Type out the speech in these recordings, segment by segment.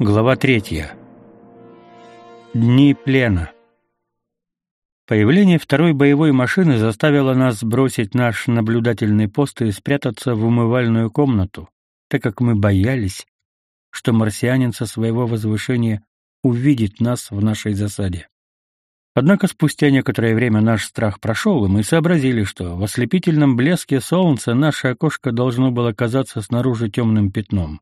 Глава третья. Дни плена. Появление второй боевой машины заставило нас бросить наш наблюдательный пост и спрятаться в умывальную комнату, так как мы боялись, что марсианин со своего возвышения увидит нас в нашей засаде. Однако спустя некоторое время наш страх прошел, и мы сообразили, что в ослепительном блеске солнца наше окошко должно было казаться снаружи темным пятном.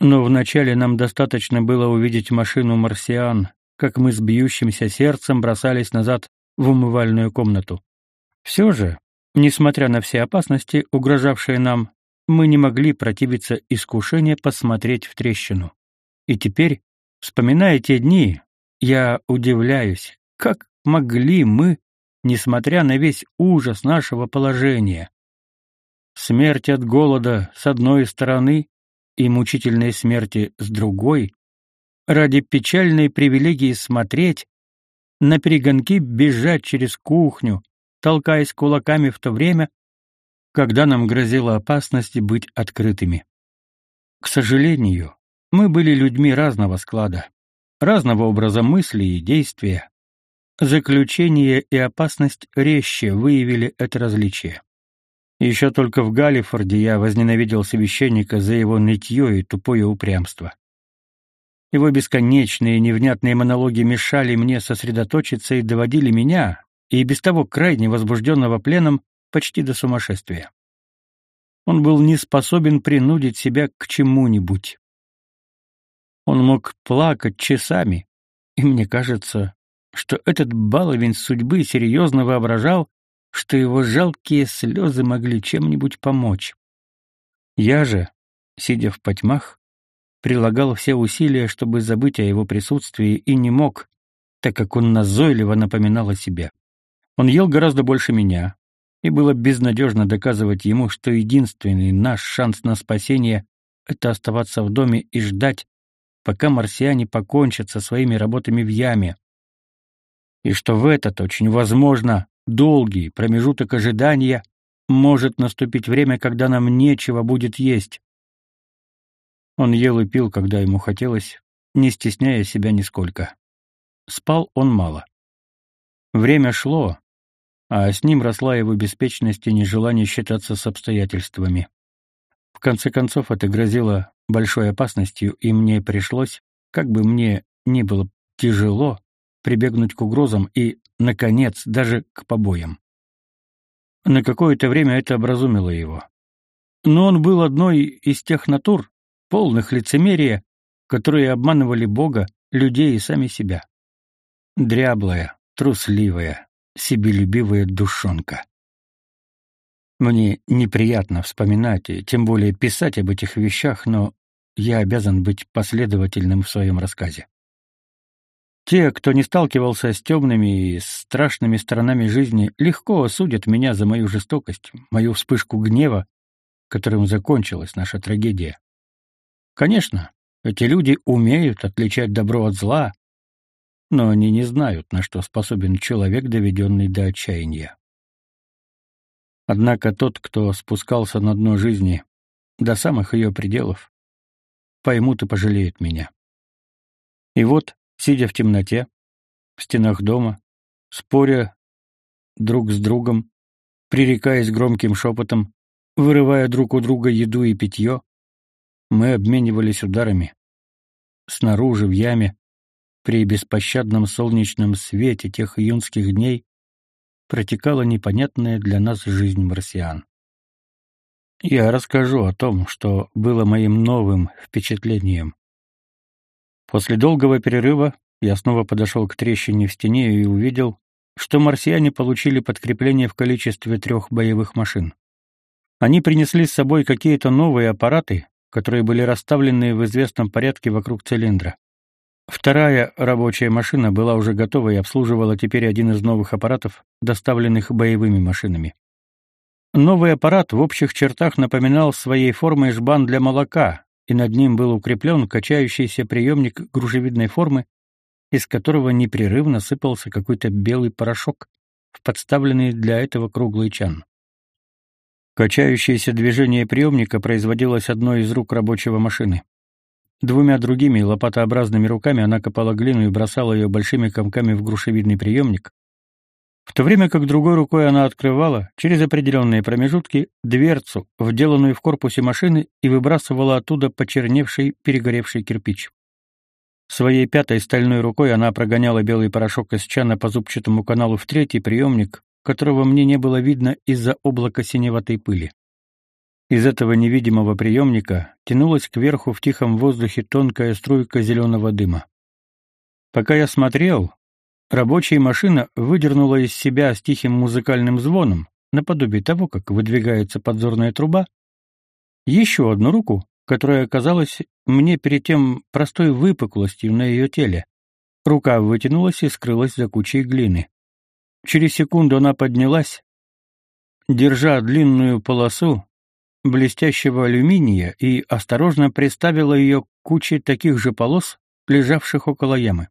Но вначале нам достаточно было увидеть машину марсиан, как мы с бьющимся сердцем бросались назад в умывальную комнату. Все же, несмотря на все опасности, угрожавшие нам, мы не могли противиться искушению посмотреть в трещину. И теперь, вспоминая те дни, я удивляюсь, как могли мы, несмотря на весь ужас нашего положения? Смерть от голода с одной стороны и мучительной смерти с другой, ради печальной привилегии смотреть, на перегонки бежать через кухню, толкаясь кулаками в то время, когда нам грозила опасность быть открытыми. К сожалению, мы были людьми разного склада, разного образа мысли и действия, Заключение и опасность резче выявили это различие. Еще только в Галлифорде я возненавидел священника за его нытье и тупое упрямство. Его бесконечные невнятные монологи мешали мне сосредоточиться и доводили меня, и без того крайне возбужденного пленом, почти до сумасшествия. Он был не способен принудить себя к чему-нибудь. Он мог плакать часами, и мне кажется, что этот баловень судьбы серьезно воображал, что его жалкие слезы могли чем-нибудь помочь. Я же, сидя в потьмах, прилагал все усилия, чтобы забыть о его присутствии, и не мог, так как он назойливо напоминал о себе. Он ел гораздо больше меня, и было безнадежно доказывать ему, что единственный наш шанс на спасение — это оставаться в доме и ждать, пока марсиане покончат со своими работами в яме и что в этот очень возможно долгий промежуток ожидания может наступить время, когда нам нечего будет есть. Он ел и пил, когда ему хотелось, не стесняя себя нисколько. Спал он мало. Время шло, а с ним росла его беспечность и нежелание считаться с обстоятельствами. В конце концов, это грозило большой опасностью, и мне пришлось, как бы мне ни было тяжело, прибегнуть к угрозам и, наконец, даже к побоям. На какое-то время это образумило его. Но он был одной из тех натур, полных лицемерия, которые обманывали Бога, людей и сами себя. Дряблая, трусливая, себелюбивая душонка. Мне неприятно вспоминать и тем более писать об этих вещах, но я обязан быть последовательным в своем рассказе. Те, кто не сталкивался с темными и страшными сторонами жизни, легко осудят меня за мою жестокость, мою вспышку гнева, которым закончилась наша трагедия. Конечно, эти люди умеют отличать добро от зла, но они не знают, на что способен человек, доведенный до отчаяния. Однако тот, кто спускался на дно жизни до самых ее пределов, поймут и пожалеют меня. И вот, сидя в темноте, в стенах дома, споря друг с другом, пререкаясь громким шепотом, вырывая друг у друга еду и питье, мы обменивались ударами. Снаружи, в яме, при беспощадном солнечном свете тех июнских дней, протекала непонятная для нас жизнь марсиан. Я расскажу о том, что было моим новым впечатлением. После долгого перерыва я снова подошел к трещине в стене и увидел, что марсиане получили подкрепление в количестве трех боевых машин. Они принесли с собой какие-то новые аппараты, которые были расставлены в известном порядке вокруг цилиндра. Вторая рабочая машина была уже готова и обслуживала теперь один из новых аппаратов, доставленных боевыми машинами. Новый аппарат в общих чертах напоминал своей формой жбан для молока, и над ним был укреплен качающийся приемник грушевидной формы, из которого непрерывно сыпался какой-то белый порошок в подставленный для этого круглый чан. Качающееся движение приемника производилось одной из рук рабочего машины. Двумя другими лопатообразными руками она копала глину и бросала ее большими комками в грушевидный приемник, в то время как другой рукой она открывала, через определенные промежутки, дверцу, вделанную в корпусе машины, и выбрасывала оттуда почерневший, перегоревший кирпич. Своей пятой стальной рукой она прогоняла белый порошок из чана по зубчатому каналу в третий приемник, которого мне не было видно из-за облака синеватой пыли. Из этого невидимого приемника тянулась кверху в тихом воздухе тонкая струйка зеленого дыма. Пока я смотрел, рабочая машина выдернула из себя с тихим музыкальным звоном, наподобие того, как выдвигается подзорная труба, еще одну руку, которая оказалась мне перед тем простой выпуклостью на ее теле. Рука вытянулась и скрылась за кучей глины. Через секунду она поднялась, держа длинную полосу, блестящего алюминия и осторожно приставила ее к куче таких же полос, лежавших около ямы.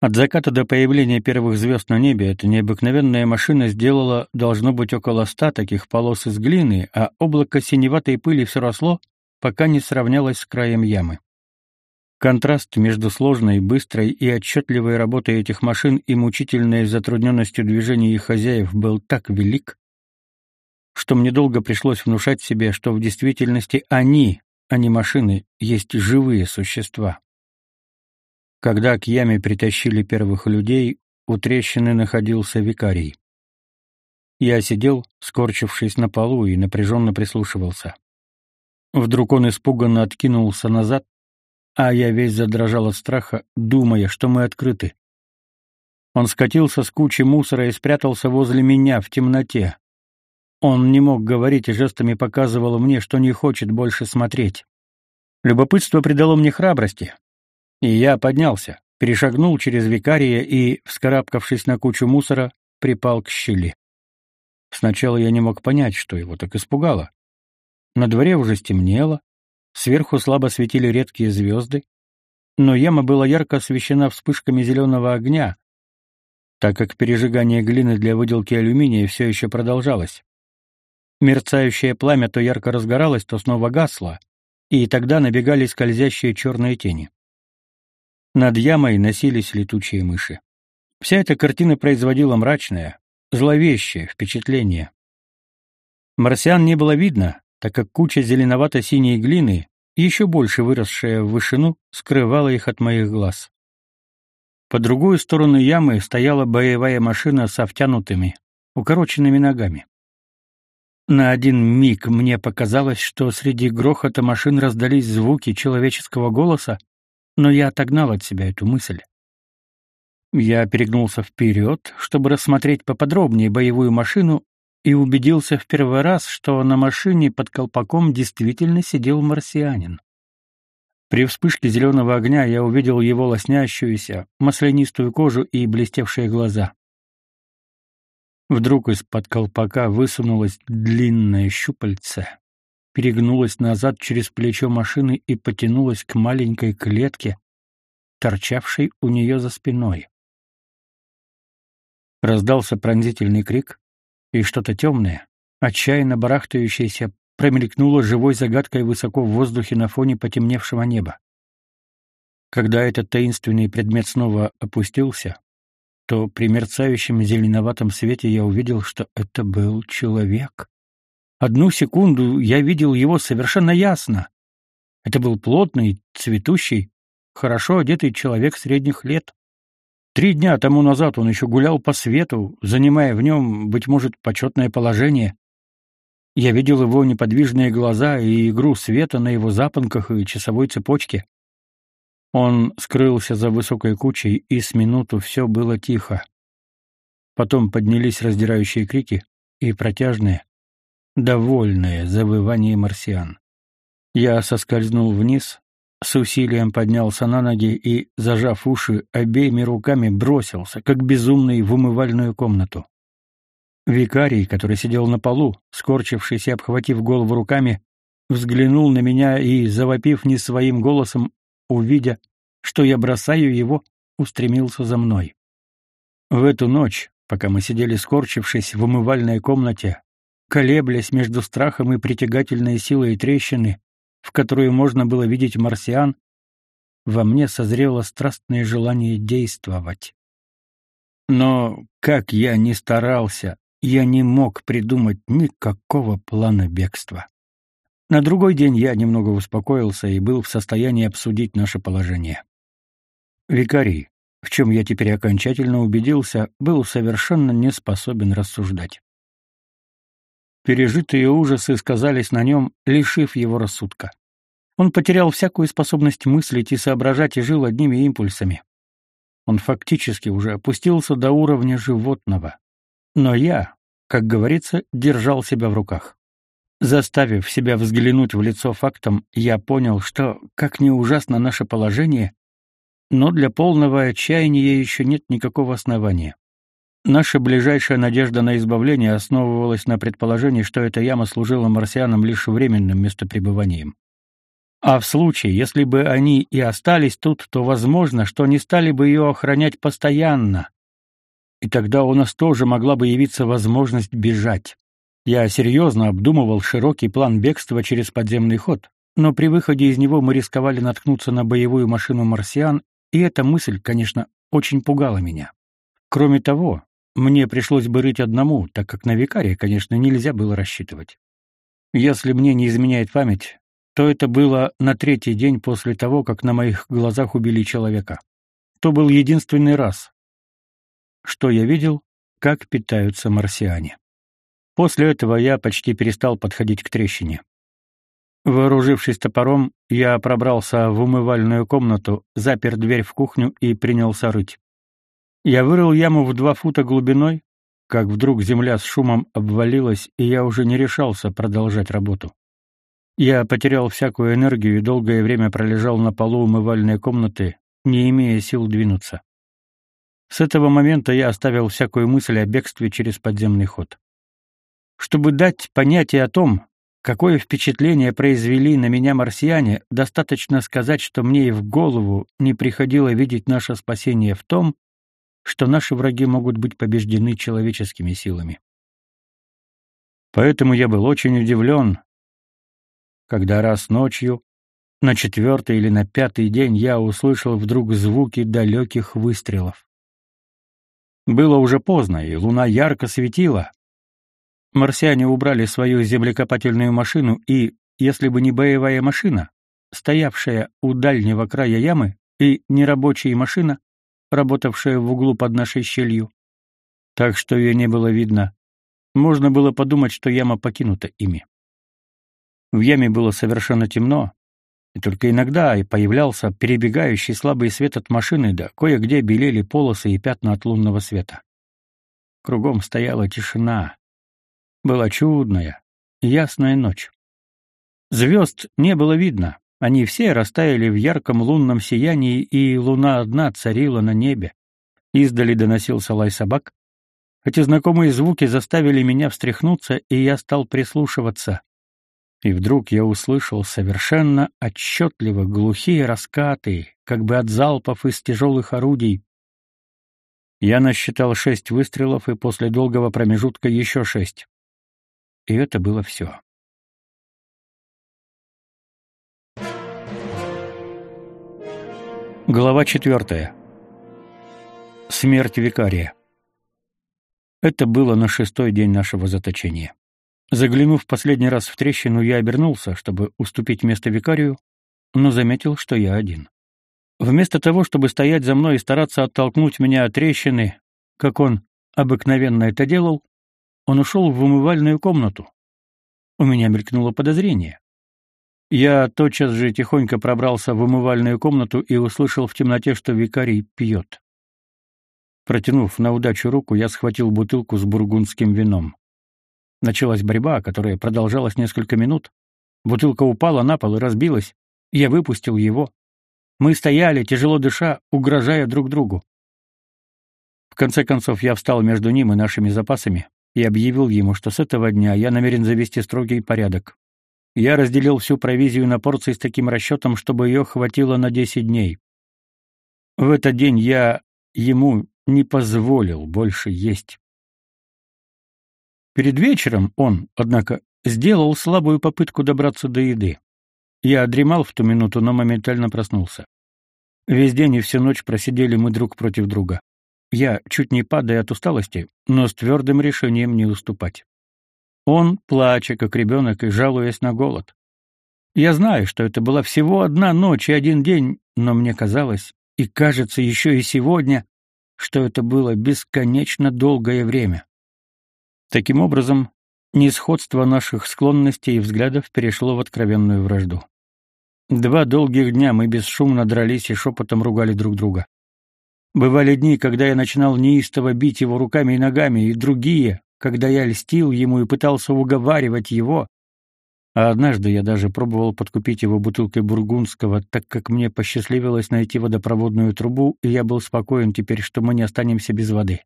От заката до появления первых звезд на небе эта необыкновенная машина сделала, должно быть, около ста таких полос из глины, а облако синеватой пыли все росло, пока не сравнялось с краем ямы. Контраст между сложной, быстрой и отчетливой работой этих машин и мучительной затрудненностью движения их хозяев был так велик, что мне долго пришлось внушать себе, что в действительности они, а не машины, есть живые существа. Когда к яме притащили первых людей, у трещины находился викарий. Я сидел, скорчившись на полу, и напряженно прислушивался. Вдруг он испуганно откинулся назад, а я весь задрожал от страха, думая, что мы открыты. Он скатился с кучи мусора и спрятался возле меня в темноте. Он не мог говорить и жестами показывал мне, что не хочет больше смотреть. Любопытство придало мне храбрости, и я поднялся, перешагнул через викария и, вскарабкавшись на кучу мусора, припал к щели. Сначала я не мог понять, что его так испугало. На дворе уже стемнело, сверху слабо светили редкие звезды, но яма была ярко освещена вспышками зеленого огня, так как пережигание глины для выделки алюминия все еще продолжалось. Мерцающее пламя то ярко разгоралось, то снова гасло, и тогда набегали скользящие черные тени. Над ямой носились летучие мыши. Вся эта картина производила мрачное, зловещее впечатление. Марсиан не было видно, так как куча зеленовато-синей глины, еще больше выросшая в вышину, скрывала их от моих глаз. По другую сторону ямы стояла боевая машина с втянутыми, укороченными ногами. На один миг мне показалось, что среди грохота машин раздались звуки человеческого голоса, но я отогнал от себя эту мысль. Я перегнулся вперед, чтобы рассмотреть поподробнее боевую машину, и убедился в первый раз, что на машине под колпаком действительно сидел марсианин. При вспышке зеленого огня я увидел его лоснящуюся, маслянистую кожу и блестевшие глаза. Вдруг из-под колпака высунулось длинное щупальце, перегнулось назад через плечо машины и потянулось к маленькой клетке, торчавшей у нее за спиной. Раздался пронзительный крик, и что-то темное, отчаянно барахтающееся, промелькнуло живой загадкой высоко в воздухе на фоне потемневшего неба. Когда этот таинственный предмет снова опустился, то при мерцающем зеленоватом свете я увидел, что это был человек. Одну секунду я видел его совершенно ясно. Это был плотный, цветущий, хорошо одетый человек средних лет. Три дня тому назад он еще гулял по свету, занимая в нем, быть может, почетное положение. Я видел его неподвижные глаза и игру света на его запонках и часовой цепочке. Он скрылся за высокой кучей, и с минуту все было тихо. Потом поднялись раздирающие крики и протяжные, довольные завывания марсиан. Я соскользнул вниз, с усилием поднялся на ноги и, зажав уши, обеими руками бросился, как безумный, в умывальную комнату. Викарий, который сидел на полу, скорчившись и обхватив голову руками, взглянул на меня и, завопив не своим голосом, увидя, что я бросаю его, устремился за мной. В эту ночь, пока мы сидели скорчившись в умывальной комнате, колеблясь между страхом и притягательной силой трещины, в которую можно было видеть марсиан, во мне созрело страстное желание действовать. Но, как я ни старался, я не мог придумать никакого плана бегства. На другой день я немного успокоился и был в состоянии обсудить наше положение. Викарий, в чем я теперь окончательно убедился, был совершенно не способен рассуждать. Пережитые ужасы сказались на нем, лишив его рассудка. Он потерял всякую способность мыслить и соображать и жил одними импульсами. Он фактически уже опустился до уровня животного. Но я, как говорится, держал себя в руках. Заставив себя взглянуть в лицо фактом, я понял, что, как ни ужасно наше положение, но для полного отчаяния еще нет никакого основания. Наша ближайшая надежда на избавление основывалась на предположении, что эта яма служила марсианам лишь временным местопребыванием. А в случае, если бы они и остались тут, то возможно, что они стали бы ее охранять постоянно. И тогда у нас тоже могла бы явиться возможность бежать. Я серьезно обдумывал широкий план бегства через подземный ход, но при выходе из него мы рисковали наткнуться на боевую машину марсиан, и эта мысль, конечно, очень пугала меня. Кроме того, мне пришлось бы рыть одному, так как на викария, конечно, нельзя было рассчитывать. Если мне не изменяет память, то это было на третий день после того, как на моих глазах убили человека. То был единственный раз, что я видел, как питаются марсиане. После этого я почти перестал подходить к трещине. Вооружившись топором, я пробрался в умывальную комнату, запер дверь в кухню и принялся рыть. Я вырыл яму в два фута глубиной, как вдруг земля с шумом обвалилась, и я уже не решался продолжать работу. Я потерял всякую энергию и долгое время пролежал на полу умывальной комнаты, не имея сил двинуться. С этого момента я оставил всякую мысль о бегстве через подземный ход. Чтобы дать понятие о том, какое впечатление произвели на меня марсиане, достаточно сказать, что мне и в голову не приходило видеть наше спасение в том, что наши враги могут быть побеждены человеческими силами. Поэтому я был очень удивлен, когда раз ночью, на четвертый или на пятый день, я услышал вдруг звуки далеких выстрелов. Было уже поздно, и луна ярко светила, Марсиане убрали свою землекопательную машину и, если бы не боевая машина, стоявшая у дальнего края ямы, и нерабочая машина, работавшая в углу под нашей щелью, так что ее не было видно, можно было подумать, что яма покинута ими. В яме было совершенно темно, и только иногда и появлялся перебегающий слабый свет от машины, да кое-где белели полосы и пятна от лунного света. Кругом стояла тишина, была чудная, ясная ночь. Звезд не было видно, они все растаяли в ярком лунном сиянии, и луна одна царила на небе. Издали доносился лай собак. Эти знакомые звуки заставили меня встряхнуться, и я стал прислушиваться. И вдруг я услышал совершенно отчетливо глухие раскаты, как бы от залпов из тяжелых орудий. Я насчитал шесть выстрелов и после долгого промежутка еще шесть. И это было все. Глава четвертая. Смерть викария. Это было на шестой день нашего заточения. Заглянув последний раз в трещину, я обернулся, чтобы уступить место викарию, но заметил, что я один. Вместо того, чтобы стоять за мной и стараться оттолкнуть меня от трещины, как он обыкновенно это делал, он ушел в умывальную комнату. У меня мелькнуло подозрение. Я тотчас же тихонько пробрался в умывальную комнату и услышал в темноте, что викарий пьет. Протянув на удачу руку, я схватил бутылку с бургундским вином. Началась борьба, которая продолжалась несколько минут. Бутылка упала на пол и разбилась. Я выпустил его. Мы стояли, тяжело дыша, угрожая друг другу. В конце концов я встал между ним и нашими запасами и объявил ему, что с этого дня я намерен завести строгий порядок. Я разделил всю провизию на порции с таким расчетом, чтобы ее хватило на 10 дней. В этот день я ему не позволил больше есть. Перед вечером он, однако, сделал слабую попытку добраться до еды. Я дремал в ту минуту, но моментально проснулся. Весь день и всю ночь просидели мы друг против друга. Я, чуть не падая от усталости, но с твердым решением не уступать. Он, плача, как ребенок, и жалуясь на голод. Я знаю, что это была всего одна ночь и один день, но мне казалось, и кажется еще и сегодня, что это было бесконечно долгое время. Таким образом, несходство наших склонностей и взглядов перешло в откровенную вражду. Два долгих дня мы бесшумно дрались и шепотом ругали друг друга. Бывали дни, когда я начинал неистово бить его руками и ногами, и другие, когда я льстил ему и пытался уговаривать его, а однажды я даже пробовал подкупить его бутылкой бургундского, так как мне посчастливилось найти водопроводную трубу, и я был спокоен теперь, что мы не останемся без воды.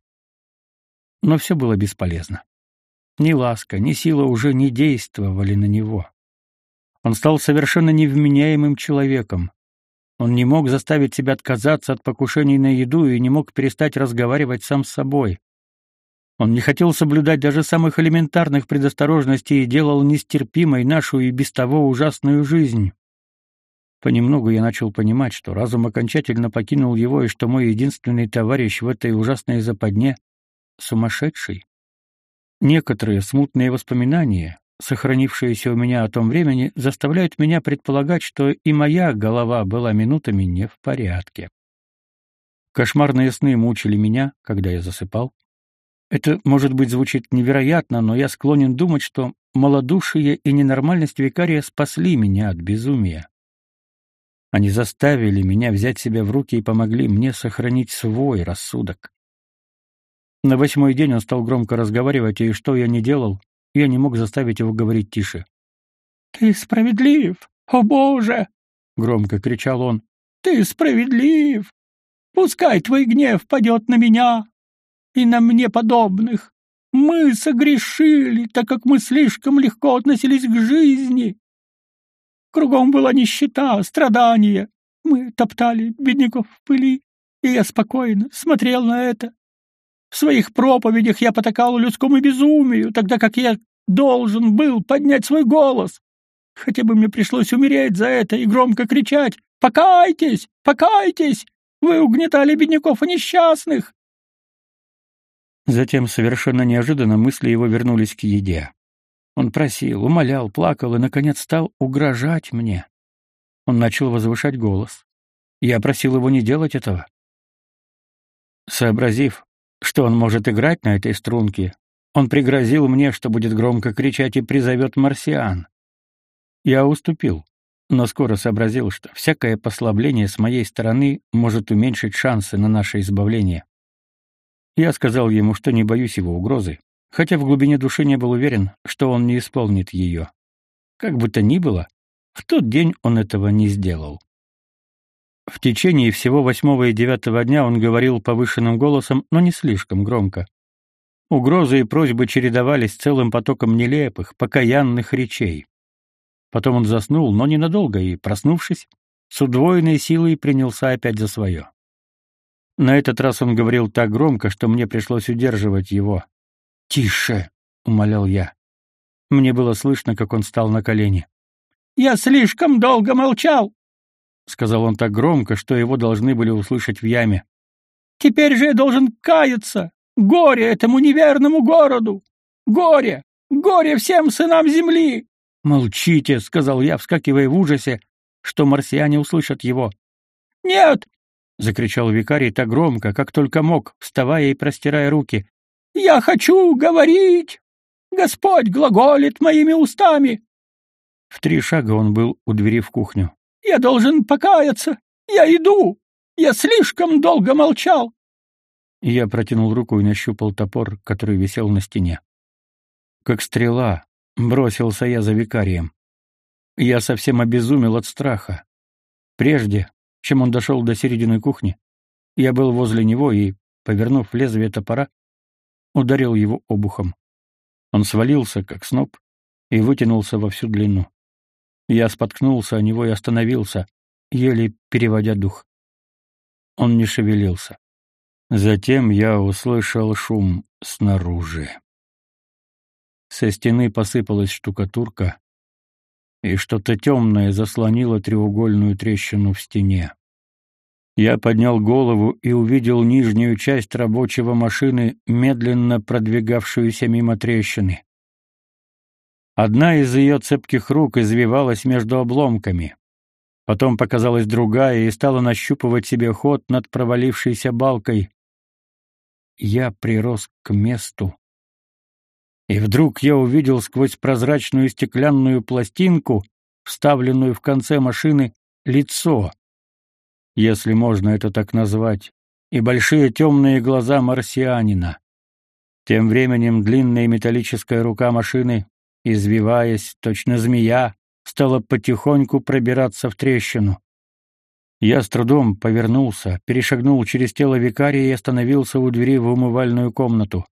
Но все было бесполезно. Ни ласка, ни сила уже не действовали на него. Он стал совершенно невменяемым человеком. Он не мог заставить себя отказаться от покушений на еду и не мог перестать разговаривать сам с собой. Он не хотел соблюдать даже самых элементарных предосторожностей и делал нестерпимой нашу и без того ужасную жизнь. Понемногу я начал понимать, что разум окончательно покинул его и что мой единственный товарищ в этой ужасной западне — сумасшедший. Некоторые смутные воспоминания, сохранившиеся у меня о том времени, заставляют меня предполагать, что и моя голова была минутами не в порядке. Кошмарные сны мучили меня, когда я засыпал. Это, может быть, звучит невероятно, но я склонен думать, что малодушие и ненормальность викария спасли меня от безумия. Они заставили меня взять себя в руки и помогли мне сохранить свой рассудок. На восьмой день он стал громко разговаривать, и что я не делал, я не мог заставить его говорить тише. «Ты справедлив, о Боже!» — громко кричал он. «Ты справедлив! Пускай твой гнев падет на меня, и на мне подобных. Мы согрешили, так как мы слишком легко относились к жизни. Кругом была нищета, страдания. Мы топтали бедняков в пыли, и я спокойно смотрел на это. В своих проповедях я потакал людскому безумию, тогда как я должен был поднять свой голос. Хотя бы мне пришлось умереть за это и громко кричать «Покайтесь! Покайтесь! Вы угнетали бедняков и несчастных! Затем совершенно неожиданно мысли его вернулись к еде. Он просил, умолял, плакал и наконец стал угрожать мне. Он начал возвышать голос. Я просил его не делать этого. Сообразив, что он может играть на этой струнке, он пригрозил мне, что будет громко кричать и призовет марсиан. Я уступил, но скоро сообразил, что всякое послабление с моей стороны может уменьшить шансы на наше избавление. Я сказал ему, что не боюсь его угрозы, хотя в глубине души не был уверен, что он не исполнит ее. Как бы то ни было, в тот день он этого не сделал. В течение всего восьмого и девятого дня он говорил повышенным голосом, но не слишком громко. Угрозы и просьбы чередовались целым потоком нелепых, покаянных речей. Потом он заснул, но ненадолго, и, проснувшись, с удвоенной силой принялся опять за свое. На этот раз он говорил так громко, что мне пришлось удерживать его. «Тише!» — умолял я. Мне было слышно, как он встал на колени. «Я слишком долго молчал!» — сказал он так громко, что его должны были услышать в яме. «Теперь же я должен каяться! Горе этому неверному городу! Горе! Горе всем сынам земли!» «Молчите!» — сказал я, вскакивая в ужасе, что марсиане услышат его. «Нет, закричал викарий так громко, как только мог, вставая и простирая руки. Я хочу говорить. Господь глаголит моими устами. В три шага он был у двери в кухню. Я должен покаяться. Я иду. Я слишком долго молчал. Я протянул руку и нащупал топор, который висел на стене. Как стрела бросился я за викарием. Я совсем обезумел от страха. Прежде чем он дошел до середины кухни, я был возле него и, повернув лезвие топора, ударил его обухом. Он свалился, как сноп, и вытянулся во всю длину. Я споткнулся о него и остановился, еле переводя дух. Он не шевелился. Затем я услышал шум снаружи. Со стены посыпалась штукатурка, и что-то темное заслонило треугольную трещину в стене. Я поднял голову и увидел нижнюю часть рабочего машины, медленно продвигавшуюся мимо трещины. Одна из ее цепких рук извивалась между обломками. Потом показалась другая и стала нащупывать себе ход над провалившейся балкой. Я прирос к месту. И вдруг я увидел сквозь прозрачную стеклянную пластинку, вставленную в конце машины, лицо если можно это так назвать, и большие темные глаза марсианина. Тем временем длинная металлическая рука машины, извиваясь, точно змея, стала потихоньку пробираться в трещину. Я с трудом повернулся, перешагнул через тело викария и остановился у двери в умывальную комнату.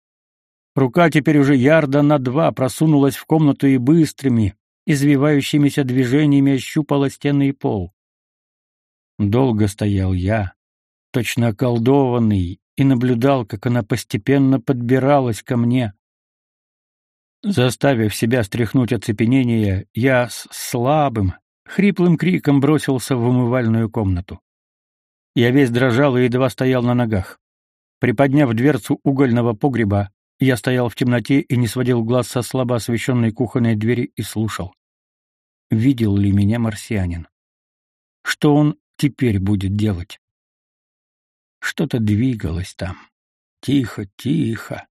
Рука теперь уже ярда на два просунулась в комнату и быстрыми, извивающимися движениями ощупала стены и пол. Долго стоял я, точно околдованный, и наблюдал, как она постепенно подбиралась ко мне. Заставив себя стряхнуть оцепенение, я с слабым, хриплым криком бросился в умывальную комнату. Я весь дрожал и едва стоял на ногах. Приподняв дверцу угольного погреба, я стоял в темноте и не сводил глаз со слабо освещенной кухонной двери и слушал. Видел ли меня марсианин? Что он теперь будет делать? Что-то двигалось там. Тихо, тихо.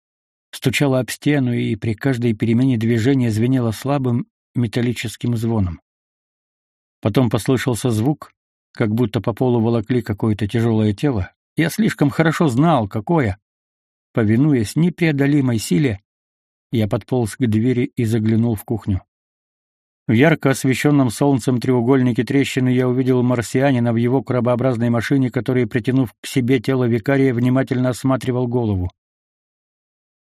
Стучало об стену, и при каждой перемене движения звенело слабым металлическим звоном. Потом послышался звук, как будто по полу волокли какое-то тяжелое тело. Я слишком хорошо знал, какое. Повинуясь непреодолимой силе, я подполз к двери и заглянул в кухню. В ярко освещенном солнцем треугольнике трещины я увидел марсианина в его крабообразной машине, который, притянув к себе тело викария, внимательно осматривал голову.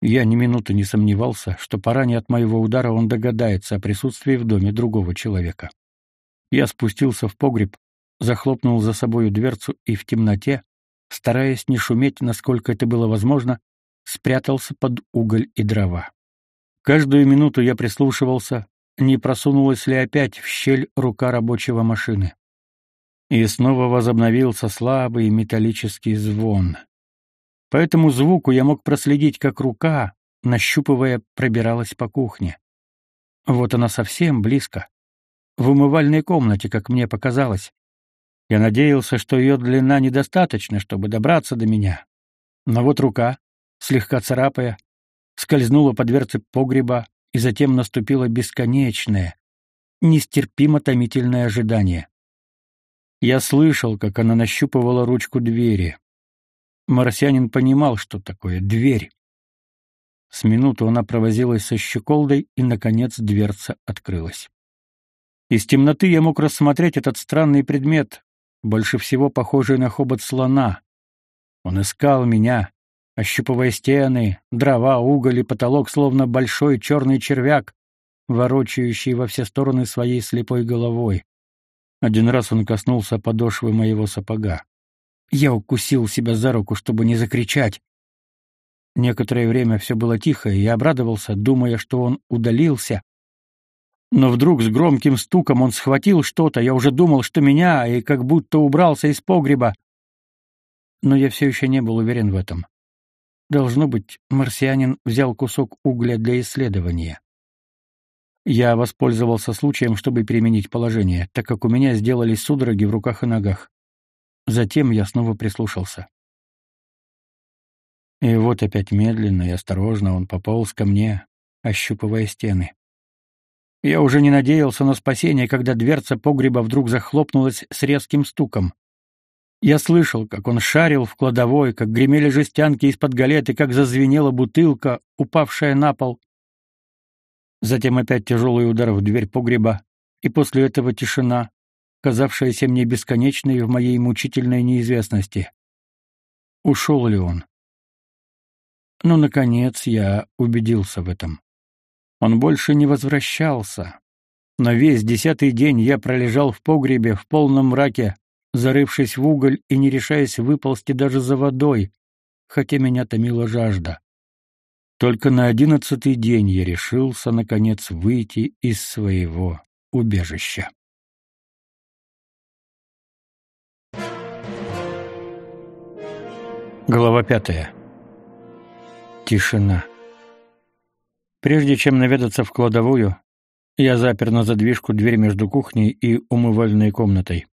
Я ни минуты не сомневался, что пора не от моего удара он догадается о присутствии в доме другого человека. Я спустился в погреб, захлопнул за собою дверцу и в темноте, стараясь не шуметь, насколько это было возможно, спрятался под уголь и дрова. Каждую минуту я прислушивался, не просунулась ли опять в щель рука рабочего машины. И снова возобновился слабый металлический звон. По этому звуку я мог проследить, как рука, нащупывая, пробиралась по кухне. Вот она совсем близко. В умывальной комнате, как мне показалось. Я надеялся, что ее длина недостаточна, чтобы добраться до меня. Но вот рука, слегка царапая, скользнула по дверце погреба, и затем наступило бесконечное, нестерпимо томительное ожидание. Я слышал, как она нащупывала ручку двери. Марсианин понимал, что такое дверь. С минуту она провозилась со щеколдой, и, наконец, дверца открылась. Из темноты я мог рассмотреть этот странный предмет, больше всего похожий на хобот слона. Он искал меня, ощупывая стены, дрова, уголь и потолок, словно большой черный червяк, ворочающий во все стороны своей слепой головой. Один раз он коснулся подошвы моего сапога. Я укусил себя за руку, чтобы не закричать. Некоторое время все было тихо, и я обрадовался, думая, что он удалился. Но вдруг с громким стуком он схватил что-то, я уже думал, что меня, и как будто убрался из погреба. Но я все еще не был уверен в этом. Должно быть, марсианин взял кусок угля для исследования. Я воспользовался случаем, чтобы переменить положение, так как у меня сделались судороги в руках и ногах. Затем я снова прислушался. И вот опять медленно и осторожно он пополз ко мне, ощупывая стены. Я уже не надеялся на спасение, когда дверца погреба вдруг захлопнулась с резким стуком. Я слышал, как он шарил в кладовой, как гремели жестянки из-под галеты, как зазвенела бутылка, упавшая на пол. Затем опять тяжелый удар в дверь погреба, и после этого тишина, казавшаяся мне бесконечной в моей мучительной неизвестности. Ушел ли он? Но, ну, наконец, я убедился в этом. Он больше не возвращался. Но весь десятый день я пролежал в погребе в полном мраке, зарывшись в уголь и не решаясь выползти даже за водой, хотя меня томила жажда. Только на одиннадцатый день я решился, наконец, выйти из своего убежища. Глава пятая. Тишина. Прежде чем наведаться в кладовую, я запер на задвижку дверь между кухней и умывальной комнатой.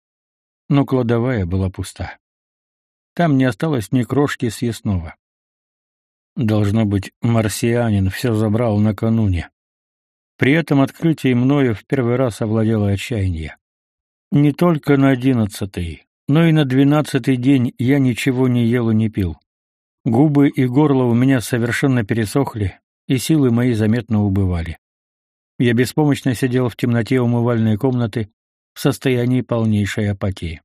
Но кладовая была пуста. Там не осталось ни крошки съестного. Должно быть, марсианин все забрал накануне. При этом открытии мною в первый раз овладело отчаяние. Не только на одиннадцатый, но и на двенадцатый день я ничего не ел и не пил. Губы и горло у меня совершенно пересохли, и силы мои заметно убывали. Я беспомощно сидел в темноте умывальной комнаты в состоянии полнейшей апатии.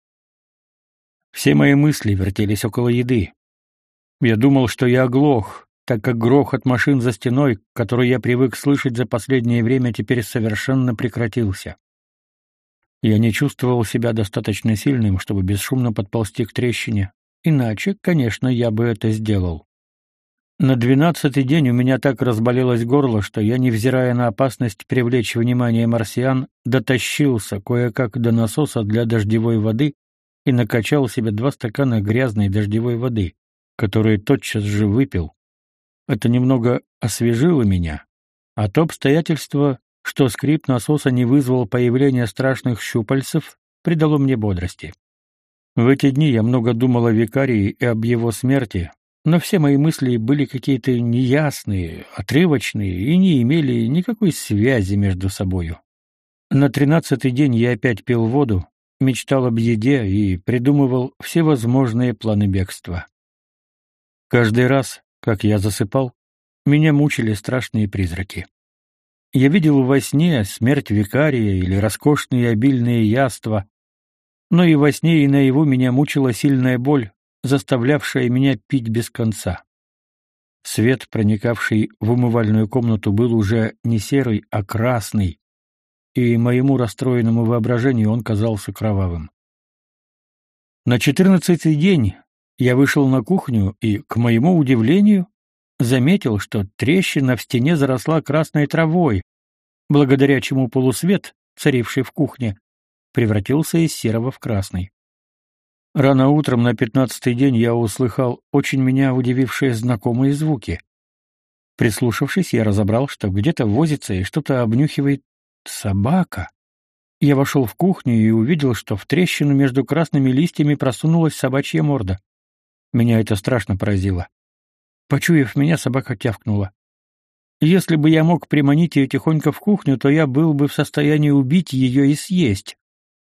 Все мои мысли вертелись около еды. Я думал, что я оглох, так как грохот машин за стеной, который я привык слышать за последнее время, теперь совершенно прекратился. Я не чувствовал себя достаточно сильным, чтобы бесшумно подползти к трещине, иначе, конечно, я бы это сделал. На двенадцатый день у меня так разболелось горло, что я, невзирая на опасность привлечь внимание марсиан, дотащился кое-как до насоса для дождевой воды и накачал себе два стакана грязной дождевой воды, которые тотчас же выпил. Это немного освежило меня, а то обстоятельство, что скрип насоса не вызвал появления страшных щупальцев, придало мне бодрости. В эти дни я много думал о викарии и об его смерти, но все мои мысли были какие-то неясные, отрывочные и не имели никакой связи между собою. На тринадцатый день я опять пил воду, мечтал об еде и придумывал всевозможные планы бегства. Каждый раз, как я засыпал, меня мучили страшные призраки. Я видел во сне смерть викария или роскошные обильные яства, но и во сне и наяву меня мучила сильная боль, заставлявшая меня пить без конца. Свет, проникавший в умывальную комнату, был уже не серый, а красный, и моему расстроенному воображению он казался кровавым. На четырнадцатый день я вышел на кухню и, к моему удивлению, заметил, что трещина в стене заросла красной травой, благодаря чему полусвет, царивший в кухне, превратился из серого в красный. Рано утром на пятнадцатый день я услыхал очень меня удивившие знакомые звуки. Прислушавшись, я разобрал, что где-то возится и что-то обнюхивает собака. Я вошел в кухню и увидел, что в трещину между красными листьями просунулась собачья морда. Меня это страшно поразило. Почуяв меня, собака тявкнула. Если бы я мог приманить ее тихонько в кухню, то я был бы в состоянии убить ее и съесть.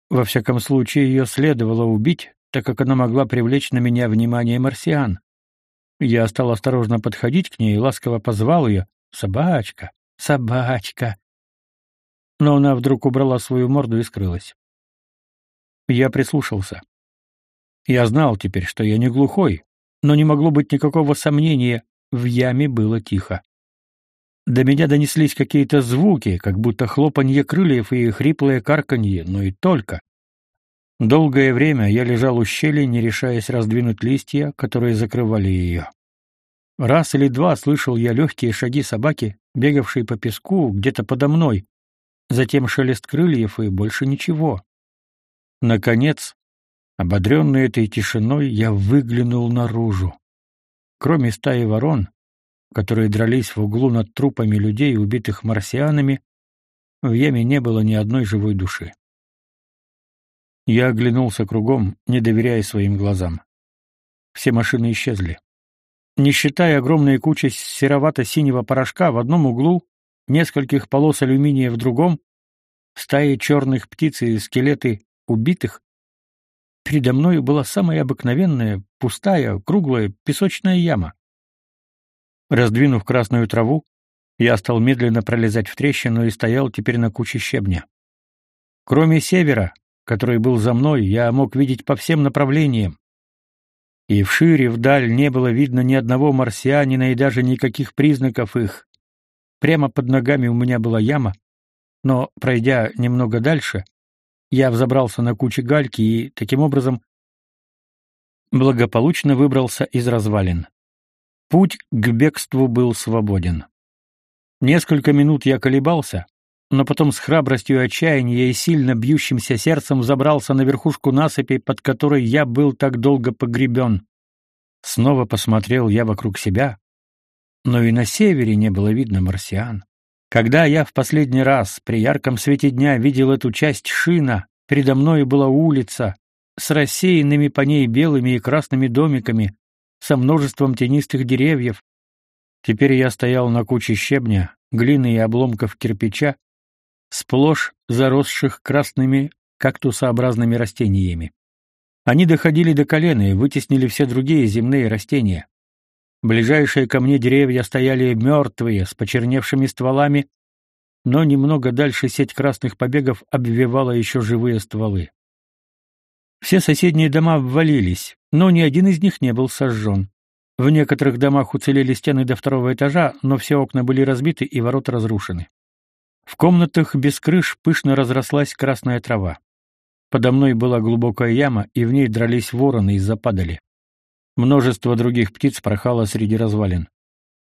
Во всяком случае, ее следовало убить, так как она могла привлечь на меня внимание марсиан. Я стал осторожно подходить к ней и ласково позвал ее «Собачка! Собачка!». Но она вдруг убрала свою морду и скрылась. Я прислушался. Я знал теперь, что я не глухой, но не могло быть никакого сомнения, в яме было тихо. До меня донеслись какие-то звуки, как будто хлопанье крыльев и хриплое карканье, но и только. Долгое время я лежал у щели, не решаясь раздвинуть листья, которые закрывали ее. Раз или два слышал я легкие шаги собаки, бегавшей по песку где-то подо мной, затем шелест крыльев и больше ничего. Наконец, ободренный этой тишиной, я выглянул наружу. Кроме стаи ворон, которые дрались в углу над трупами людей, убитых марсианами, в яме не было ни одной живой души. Я оглянулся кругом, не доверяя своим глазам. Все машины исчезли. Не считая огромной кучи серовато-синего порошка в одном углу, нескольких полос алюминия в другом, стаи черных птиц и скелеты убитых, передо мною была самая обыкновенная, пустая, круглая песочная яма. Раздвинув красную траву, я стал медленно пролезать в трещину и стоял теперь на куче щебня. Кроме севера, который был за мной, я мог видеть по всем направлениям. И вширь и вдаль не было видно ни одного марсианина и даже никаких признаков их. Прямо под ногами у меня была яма, но, пройдя немного дальше, я взобрался на кучу гальки и, таким образом, благополучно выбрался из развалин. Путь к бегству был свободен. Несколько минут я колебался, но потом с храбростью отчаяния и сильно бьющимся сердцем забрался на верхушку насыпи, под которой я был так долго погребен. Снова посмотрел я вокруг себя, но и на севере не было видно марсиан. Когда я в последний раз при ярком свете дня видел эту часть шина, передо мной была улица с рассеянными по ней белыми и красными домиками, со множеством тенистых деревьев. Теперь я стоял на куче щебня, глины и обломков кирпича, сплошь заросших красными кактусообразными растениями. Они доходили до колена и вытеснили все другие земные растения. Ближайшие ко мне деревья стояли мертвые, с почерневшими стволами, но немного дальше сеть красных побегов обвивала еще живые стволы. Все соседние дома обвалились, но ни один из них не был сожжен. В некоторых домах уцелели стены до второго этажа, но все окна были разбиты и ворота разрушены. В комнатах без крыш пышно разрослась красная трава. Подо мной была глубокая яма, и в ней дрались вороны из-за падали. Множество других птиц порхало среди развалин.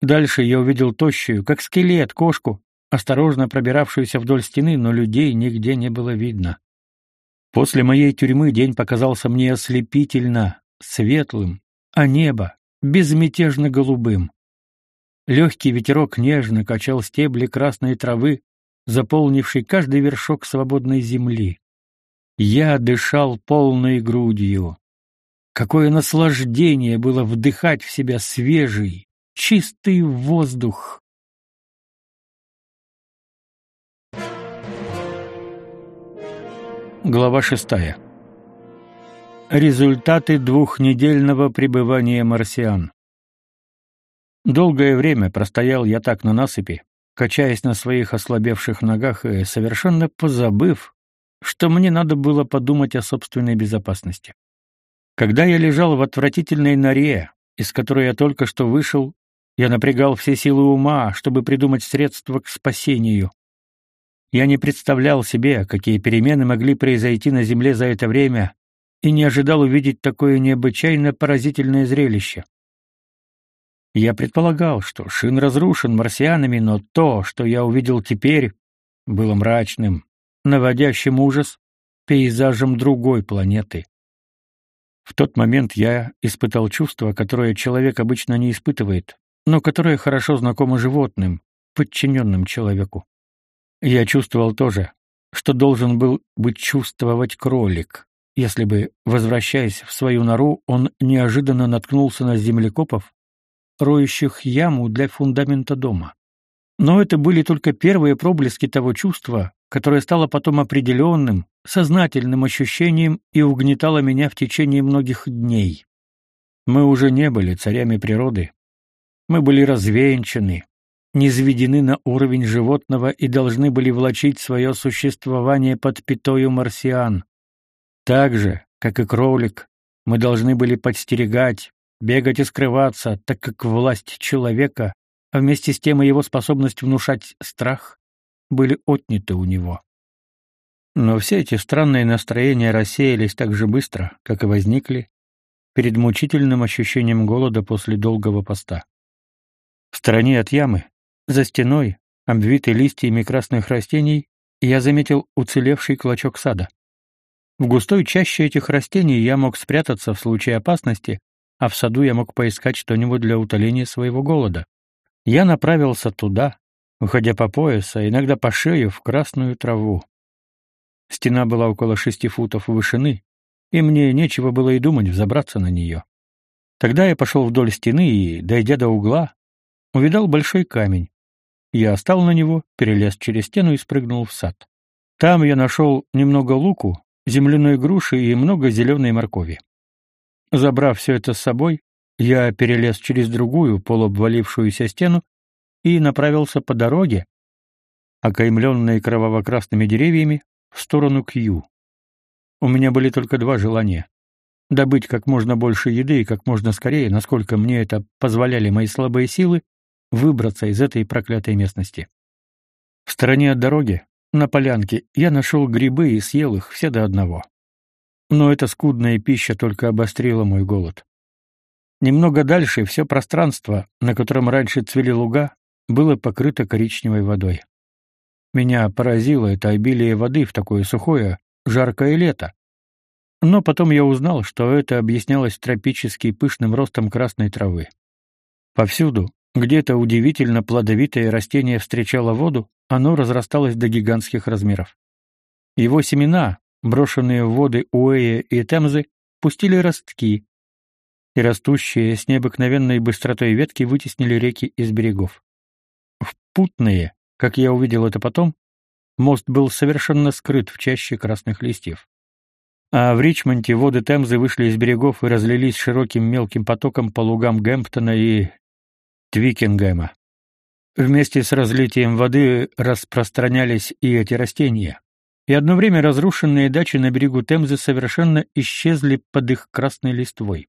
Дальше я увидел тощую, как скелет, кошку, осторожно пробиравшуюся вдоль стены, но людей нигде не было видно. После моей тюрьмы день показался мне ослепительно светлым, а небо безмятежно голубым. Легкий ветерок нежно качал стебли красной травы, заполнивший каждый вершок свободной земли. Я дышал полной грудью. Какое наслаждение было вдыхать в себя свежий, чистый воздух. Глава шестая. Результаты двухнедельного пребывания марсиан. Долгое время простоял я так на насыпи, качаясь на своих ослабевших ногах и совершенно позабыв, что мне надо было подумать о собственной безопасности. Когда я лежал в отвратительной норе, из которой я только что вышел, я напрягал все силы ума, чтобы придумать средства к спасению. Я не представлял себе, какие перемены могли произойти на земле за это время, и не ожидал увидеть такое необычайно поразительное зрелище. Я предполагал, что Шин разрушен марсианами, но то, что я увидел теперь, было мрачным, наводящим ужас пейзажем другой планеты. В тот момент я испытал чувство, которое человек обычно не испытывает, но которое хорошо знакомо животным, подчиненным человеку. Я чувствовал то же, что должен был бы чувствовать кролик, если бы, возвращаясь в свою нору, он неожиданно наткнулся на землекопов, роющих яму для фундамента дома. Но это были только первые проблески того чувства, которое стало потом определенным, сознательным ощущением и угнетало меня в течение многих дней. Мы уже не были царями природы. Мы были развеянчены, низведены на уровень животного и должны были влачить свое существование под пятою марсиан. Так же, как и кролик, мы должны были подстерегать, бегать и скрываться, так как власть человека, а вместе с тем и его способность внушать страх, были отняты у него. Но все эти странные настроения рассеялись так же быстро, как и возникли, перед мучительным ощущением голода после долгого поста. В стороне от ямы, за стеной, обвитой листьями красных растений, я заметил уцелевший клочок сада. В густой чаще этих растений я мог спрятаться в случае опасности, а в саду я мог поискать что-нибудь для утоления своего голода. Я направился туда, уходя по пояс, а иногда по шею в красную траву. Стена была около шести футов вышины, и мне нечего было и думать взобраться на нее. Тогда я пошел вдоль стены и, дойдя до угла, увидал большой камень. Я стал на него, перелез через стену и спрыгнул в сад. Там я нашел немного луку, земляной груши и много зеленой моркови. Забрав все это с собой, я перелез через другую полуобвалившуюся стену и направился по дороге, окаймленной кроваво-красными деревьями, в сторону Кью. У меня были только два желания — добыть как можно больше еды и как можно скорее, насколько мне это позволяли мои слабые силы, выбраться из этой проклятой местности. В стороне от дороги, на полянке, я нашел грибы и съел их все до одного. Но эта скудная пища только обострила мой голод. Немного дальше все пространство, на котором раньше цвели луга, было покрыто коричневой водой. Меня поразило это обилие воды в такое сухое, жаркое лето. Но потом я узнал, что это объяснялось тропически пышным ростом красной травы. Повсюду, где это удивительно плодовитое растение встречало воду, оно разрасталось до гигантских размеров. Его семена, брошенные в воды Уэя и Темзы, пустили ростки, и растущие с необыкновенной быстротой ветки вытеснили реки из берегов. В Путные, как я увидел это потом, мост был совершенно скрыт в чаще красных листьев. А в Ричмонде воды Темзы вышли из берегов и разлились широким мелким потоком по лугам Гэмптона и Твикингема. Вместе с разлитием воды распространялись и эти растения, и одно время разрушенные дачи на берегу Темзы совершенно исчезли под их красной листвой.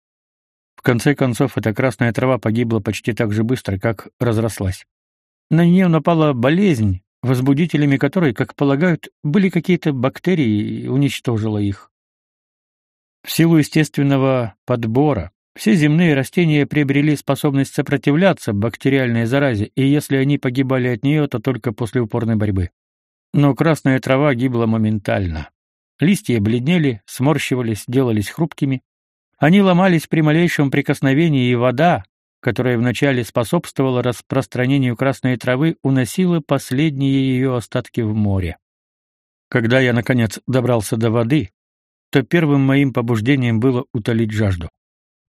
В конце концов, эта красная трава погибла почти так же быстро, как разрослась. На нее напала болезнь, возбудителями которой, как полагают, были какие-то бактерии, и уничтожила их. В силу естественного подбора все земные растения приобрели способность сопротивляться бактериальной заразе, и если они погибали от нее, то только после упорной борьбы. Но красная трава гибла моментально. Листья бледнели, сморщивались, делались хрупкими. Они ломались при малейшем прикосновении, и вода, которая вначале способствовала распространению красной травы, уносила последние ее остатки в море. Когда я, наконец, добрался до воды, то первым моим побуждением было утолить жажду.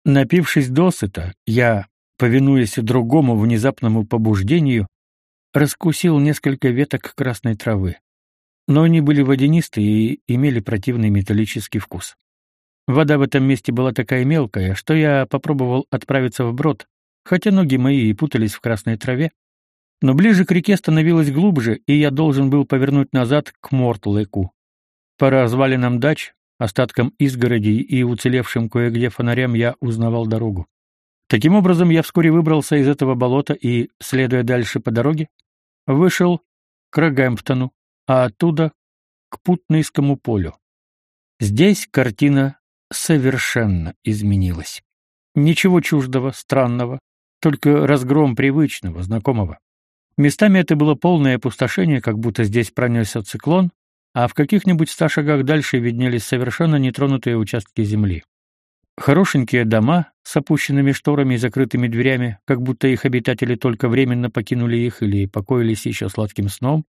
Напившись досыта, я, повинуясь другому внезапному побуждению, раскусил несколько веток красной травы. Но они были водянистые и имели противный металлический вкус. Вода в этом месте была такая мелкая, что я попробовал отправиться вброд, хотя ноги мои и путались в красной траве. Но ближе к реке становилось глубже, и я должен был повернуть назад к Мортлэку. По развалинам дач, Остатком изгородей и уцелевшим кое-где фонарям я узнавал дорогу. Таким образом, я вскоре выбрался из этого болота и, следуя дальше по дороге, вышел к Рогэмптону, а оттуда к Путнейскому полю. Здесь картина совершенно изменилась. Ничего чуждого, странного, только разгром привычного, знакомого. Местами это было полное опустошение, как будто здесь пронесся циклон, а в каких-нибудь ста шагах дальше виднелись совершенно нетронутые участки земли. Хорошенькие дома с опущенными шторами и закрытыми дверями, как будто их обитатели только временно покинули их или покоились еще сладким сном.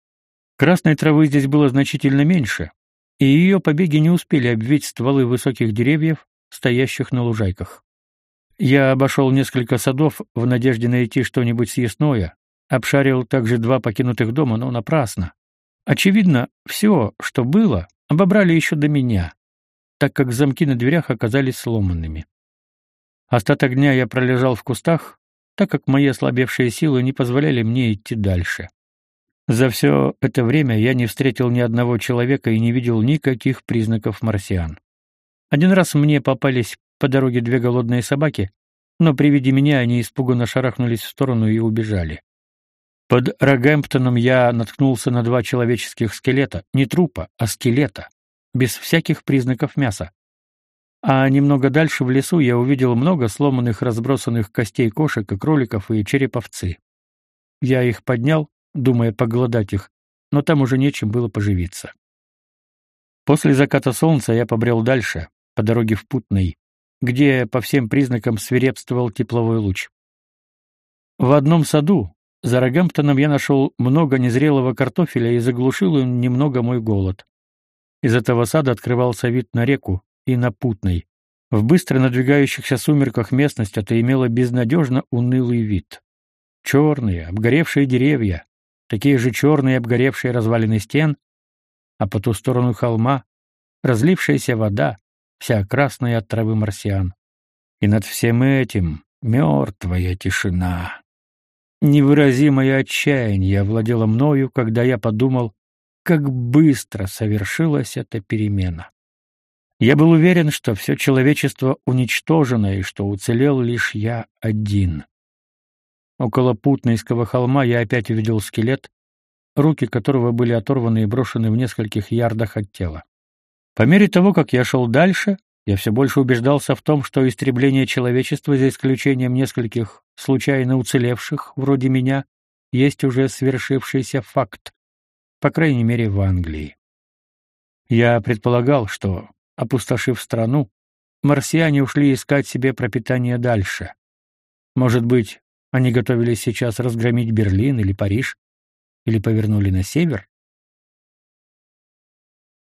Красной травы здесь было значительно меньше, и ее побеги не успели обвить стволы высоких деревьев, стоящих на лужайках. Я обошел несколько садов в надежде найти что-нибудь съестное, обшарил также два покинутых дома, но напрасно. Очевидно, все, что было, обобрали еще до меня, так как замки на дверях оказались сломанными. Остаток дня я пролежал в кустах, так как мои ослабевшие силы не позволяли мне идти дальше. За все это время я не встретил ни одного человека и не видел никаких признаков марсиан. Один раз мне попались по дороге две голодные собаки, но при виде меня они испуганно шарахнулись в сторону и убежали. Под Рогэмптоном я наткнулся на два человеческих скелета, не трупа, а скелета, без всяких признаков мяса. А немного дальше в лесу я увидел много сломанных разбросанных костей кошек и кроликов и череповцы. Я их поднял, думая поглодать их, но там уже нечем было поживиться. После заката солнца я побрел дальше, по дороге в Путный, где по всем признакам свирепствовал тепловой луч. В одном саду, за Рогамптоном я нашел много незрелого картофеля и заглушил им немного мой голод. Из этого сада открывался вид на реку и на Путный. В быстро надвигающихся сумерках местность это имела безнадежно унылый вид. Черные, обгоревшие деревья, такие же черные обгоревшие развалины стен, а по ту сторону холма разлившаяся вода, вся красная от травы марсиан. И над всем этим мертвая тишина. Невыразимое отчаяние овладело мною, когда я подумал, как быстро совершилась эта перемена. Я был уверен, что все человечество уничтожено и что уцелел лишь я один. Около Путнейского холма я опять увидел скелет, руки которого были оторваны и брошены в нескольких ярдах от тела. По мере того, как я шел дальше, я все больше убеждался в том, что истребление человечества, за исключением нескольких случайно уцелевших, вроде меня, есть уже свершившийся факт. По крайней мере, в Англии. Я предполагал, что, опустошив страну, марсиане ушли искать себе пропитание дальше. Может быть, они готовились сейчас разгромить Берлин или Париж, или повернули на север?